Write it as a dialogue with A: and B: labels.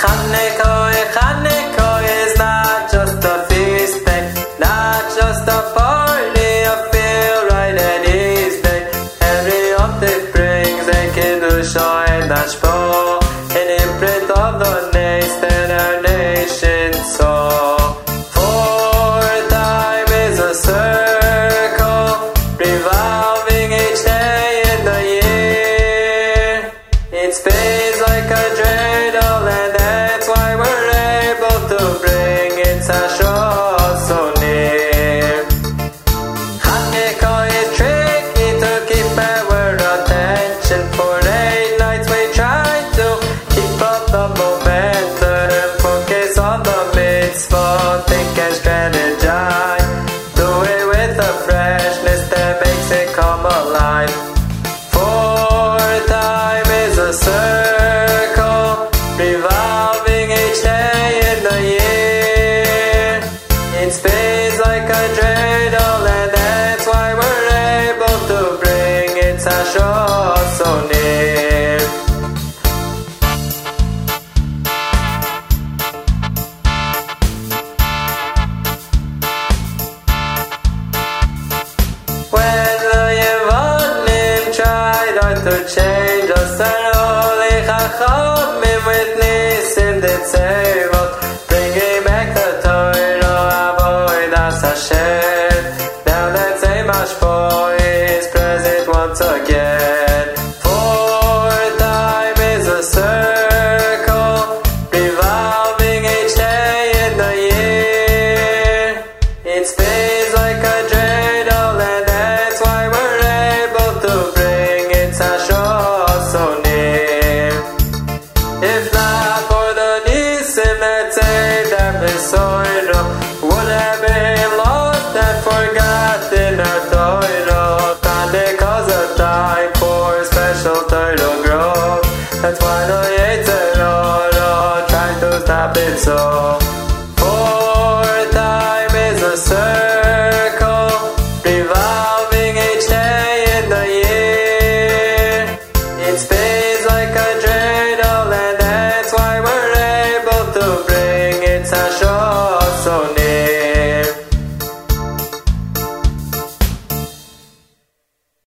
A: Chanukah, Chanukah is not just a feast day, not just a party, I feel right at ease day. Every update brings a kedusha and ashpo, an imprint of the nation our nation saw. For time is a circle, revolving each day in the year. It spins like a dreidel, bring Spins like a dreidel, and that's why we're able to bring it so near. When the Yevonim tried hard to change us, our holy Chachamim with Nisim did save 108 no, no, trying to stop it so. For time is a circle.